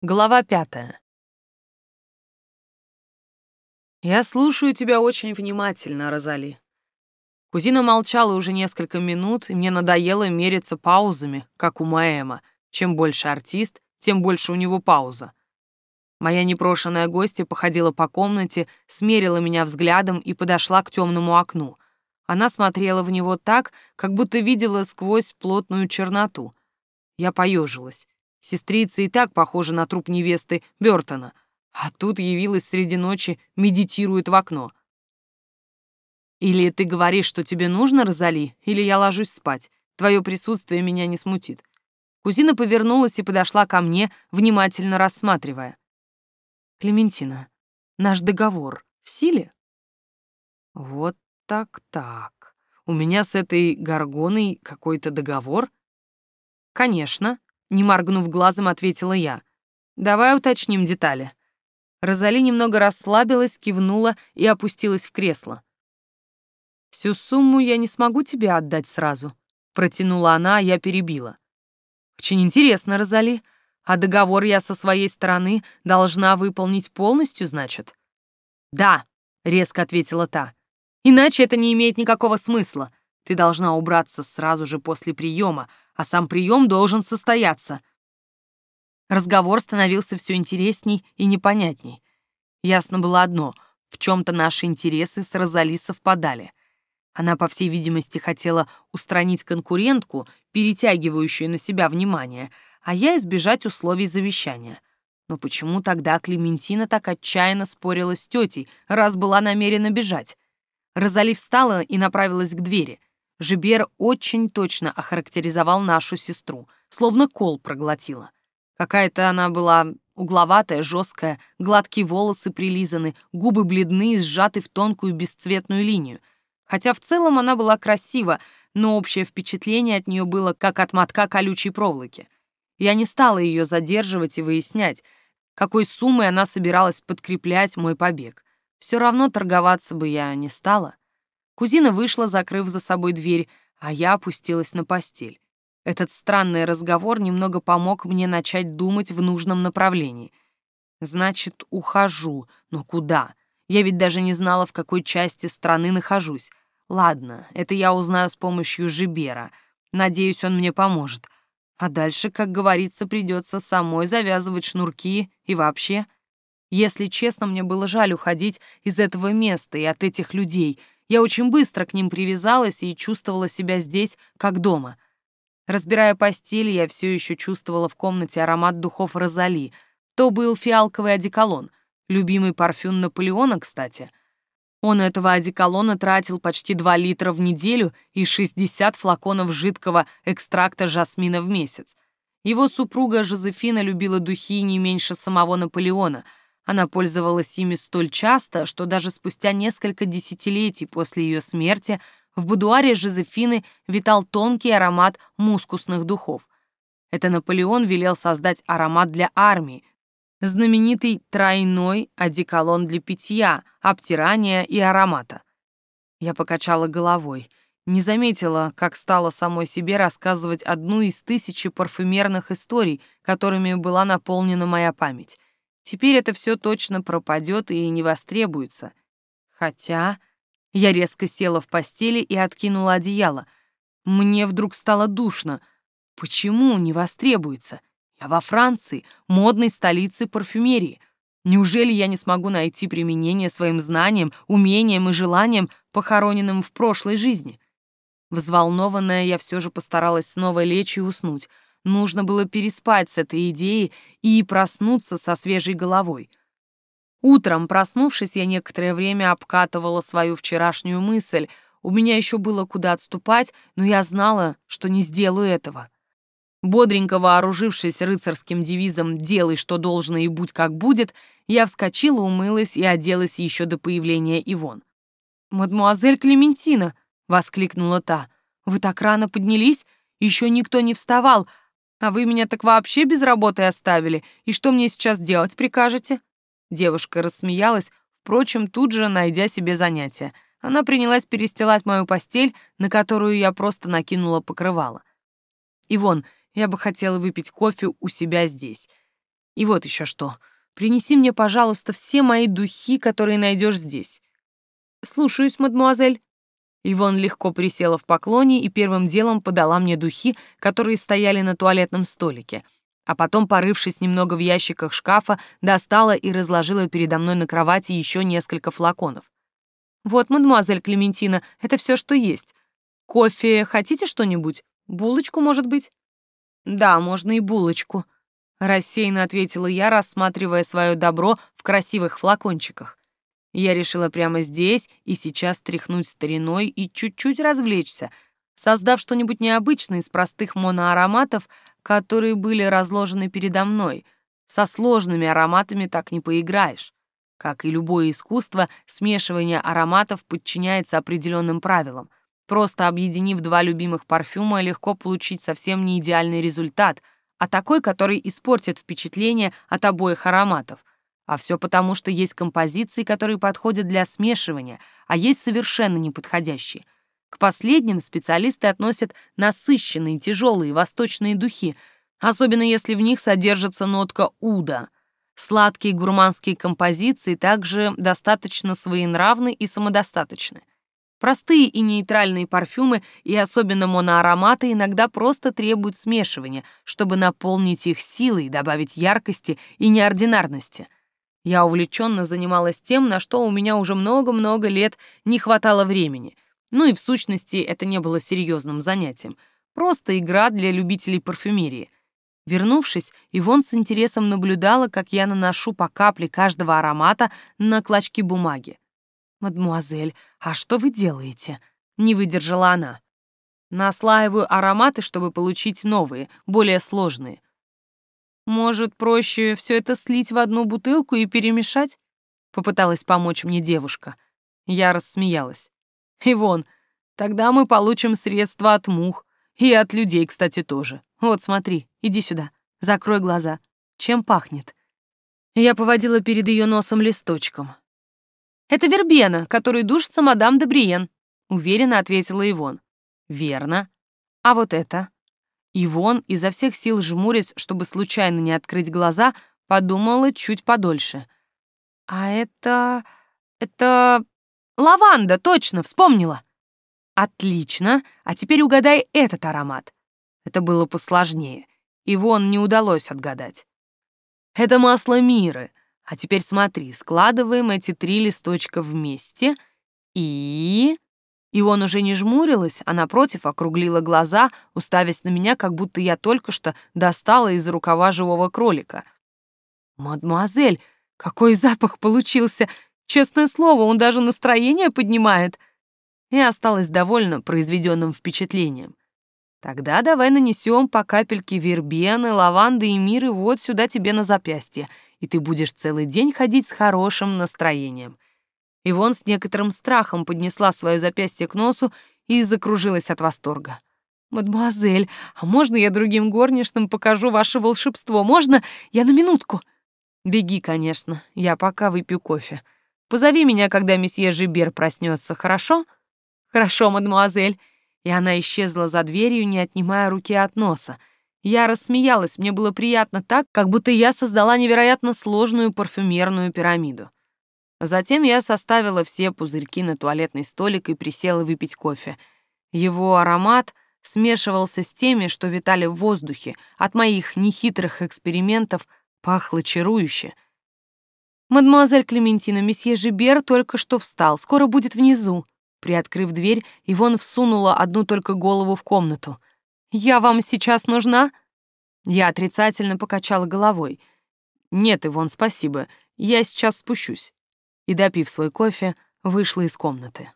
Глава пятая. «Я слушаю тебя очень внимательно, Розали». Кузина молчала уже несколько минут, и мне надоело мериться паузами, как у Маэма. Чем больше артист, тем больше у него пауза. Моя непрошенная гостья походила по комнате, смерила меня взглядом и подошла к темному окну. Она смотрела в него так, как будто видела сквозь плотную черноту. Я поежилась. Сестрица и так похожа на труп невесты Бёртона, а тут явилась среди ночи, медитирует в окно. Или ты говоришь, что тебе нужно, Розали, или я ложусь спать. Твое присутствие меня не смутит. Кузина повернулась и подошла ко мне, внимательно рассматривая. Клементина, наш договор в силе? Вот так-так. У меня с этой горгоной какой-то договор? Конечно, не моргнув глазом, ответила я. «Давай уточним детали». Розали немного расслабилась, кивнула и опустилась в кресло. «Всю сумму я не смогу тебе отдать сразу», — протянула она, а я перебила. «Очень интересно, Розали. А договор я со своей стороны должна выполнить полностью, значит?» «Да», — резко ответила та. «Иначе это не имеет никакого смысла. Ты должна убраться сразу же после приема, а сам прием должен состояться. Разговор становился все интересней и непонятней. Ясно было одно — в чем-то наши интересы с Розали совпадали. Она, по всей видимости, хотела устранить конкурентку, перетягивающую на себя внимание, а я избежать условий завещания. Но почему тогда Клементина так отчаянно спорила с тетей, раз была намерена бежать? Розали встала и направилась к двери — Жибер очень точно охарактеризовал нашу сестру, словно кол проглотила. Какая-то она была угловатая, жесткая, гладкие волосы прилизаны, губы бледны и сжаты в тонкую бесцветную линию. Хотя в целом она была красива, но общее впечатление от нее было как от мотка колючей проволоки. Я не стала ее задерживать и выяснять, какой суммой она собиралась подкреплять мой побег. Все равно торговаться бы я не стала. Кузина вышла, закрыв за собой дверь, а я опустилась на постель. Этот странный разговор немного помог мне начать думать в нужном направлении. Значит, ухожу. Но куда? Я ведь даже не знала, в какой части страны нахожусь. Ладно, это я узнаю с помощью Жибера. Надеюсь, он мне поможет. А дальше, как говорится, придется самой завязывать шнурки и вообще. Если честно, мне было жаль уходить из этого места и от этих людей — я очень быстро к ним привязалась и чувствовала себя здесь, как дома. Разбирая постель, я все еще чувствовала в комнате аромат духов Розали. То был фиалковый одеколон, любимый парфюм Наполеона, кстати. Он этого одеколона тратил почти 2 литра в неделю и 60 флаконов жидкого экстракта жасмина в месяц. Его супруга Жозефина любила духи не меньше самого Наполеона — она пользовалась ими столь часто, что даже спустя несколько десятилетий после ее смерти в будуаре Жозефины витал тонкий аромат мускусных духов. Это Наполеон велел создать аромат для армии, знаменитый тройной одеколон для питья, обтирания и аромата. Я покачала головой, не заметила, как стала самой себе рассказывать одну из тысячи парфюмерных историй, которыми была наполнена моя память. Теперь это все точно пропадет и не востребуется. Хотя... Я резко села в постели и откинула одеяло. Мне вдруг стало душно. Почему не востребуется? Я во Франции, модной столице парфюмерии. Неужели я не смогу найти применение своим знаниям, умениям и желаниям, похороненным в прошлой жизни? Взволнованная, я все же постаралась снова лечь и уснуть — Нужно было переспать с этой идеей и проснуться со свежей головой. Утром, проснувшись, я некоторое время обкатывала свою вчерашнюю мысль. У меня еще было куда отступать, но я знала, что не сделаю этого. Бодренько вооружившись рыцарским девизом «делай, что должно и будь, как будет», я вскочила, умылась и оделась еще до появления Ивон. «Мадмуазель Клементина!» — воскликнула та. «Вы так рано поднялись? Еще никто не вставал, а вы меня так вообще без работы оставили, и что мне сейчас делать прикажете?» Девушка рассмеялась, впрочем, тут же найдя себе занятие. Она принялась перестилать мою постель, на которую я просто накинула покрывало. «Ивон, я бы хотела выпить кофе у себя здесь. И вот еще что. Принеси мне, пожалуйста, все мои духи, которые найдешь здесь. Слушаюсь, мадмуазель. Ивон легко присела в поклоне и первым делом подала мне духи, которые стояли на туалетном столике, а потом, порывшись немного в ящиках шкафа, достала и разложила передо мной на кровати еще несколько флаконов. «Вот, мадемуазель Клементина, это все, что есть. Кофе хотите что-нибудь? Булочку, может быть?» «Да, можно и булочку», — рассеянно ответила я, рассматривая свое добро в красивых флакончиках. Я решила прямо здесь и сейчас тряхнуть стариной и чуть-чуть развлечься, создав что-нибудь необычное из простых моноароматов, которые были разложены передо мной. Со сложными ароматами так не поиграешь. Как и любое искусство, смешивание ароматов подчиняется определенным правилам. Просто объединив два любимых парфюма, легко получить совсем не идеальный результат, а такой, который испортит впечатление от обоих ароматов. А все потому, что есть композиции, которые подходят для смешивания, а есть совершенно неподходящие. К последним специалисты относят насыщенные, тяжелые восточные духи, особенно если в них содержится нотка уда. Сладкие гурманские композиции также достаточно своенравны и самодостаточны. Простые и нейтральные парфюмы и особенно моноароматы иногда просто требуют смешивания, чтобы наполнить их силой, добавить яркости и неординарности – я увлеченно занималась тем, на что у меня уже много-много лет не хватало времени. Ну и в сущности это не было серьезным занятием. Просто игра для любителей парфюмерии. Вернувшись, Ивон с интересом наблюдала, как я наношу по капле каждого аромата на клочки бумаги. «Мадмуазель, а что вы делаете?» — не выдержала она. «Наслаиваю ароматы, чтобы получить новые, более сложные. Может, проще все это слить в одну бутылку и перемешать? Попыталась помочь мне девушка. Я рассмеялась. И вон, тогда мы получим средства от мух. И от людей, кстати, тоже. Вот смотри, иди сюда, закрой глаза. Чем пахнет? Я поводила перед ее носом листочком. «Это вербена, которой душится мадам де Бриен», — уверенно ответила Ивон. «Верно. А вот это?» Ивон, изо всех сил жмурясь, чтобы случайно не открыть глаза, подумала чуть подольше. «А это... это... лаванда, точно, вспомнила!» «Отлично! А теперь угадай этот аромат». Это было посложнее. Ивон не удалось отгадать. «Это масло миры. А теперь смотри, складываем эти три листочка вместе и...» И он уже не жмурилась, а напротив округлила глаза, уставясь на меня, как будто я только что достала из рукава живого кролика. «Мадемуазель, какой запах получился! Честное слово, он даже настроение поднимает!» И осталась довольна произведенным впечатлением. «Тогда давай нанесем по капельке вербены, лаванды и миры вот сюда тебе на запястье, и ты будешь целый день ходить с хорошим настроением». Ивон с некоторым страхом поднесла свое запястье к носу и закружилась от восторга. «Мадемуазель, а можно я другим горничным покажу ваше волшебство? Можно? Я на минутку?» «Беги, конечно, я пока выпью кофе. Позови меня, когда месье Жибер проснется, хорошо?» «Хорошо, мадемуазель». И она исчезла за дверью, не отнимая руки от носа. Я рассмеялась, мне было приятно так, как будто я создала невероятно сложную парфюмерную пирамиду. Затем я составила все пузырьки на туалетный столик и присела выпить кофе. Его аромат смешивался с теми, что витали в воздухе. От моих нехитрых экспериментов пахло чарующе. «Мадемуазель Клементина, месье Жибер только что встал, скоро будет внизу». Приоткрыв дверь, Ивон всунула одну только голову в комнату. «Я вам сейчас нужна?» Я отрицательно покачала головой. «Нет, Ивон, спасибо. Я сейчас спущусь» и, допив свой кофе, вышла из комнаты.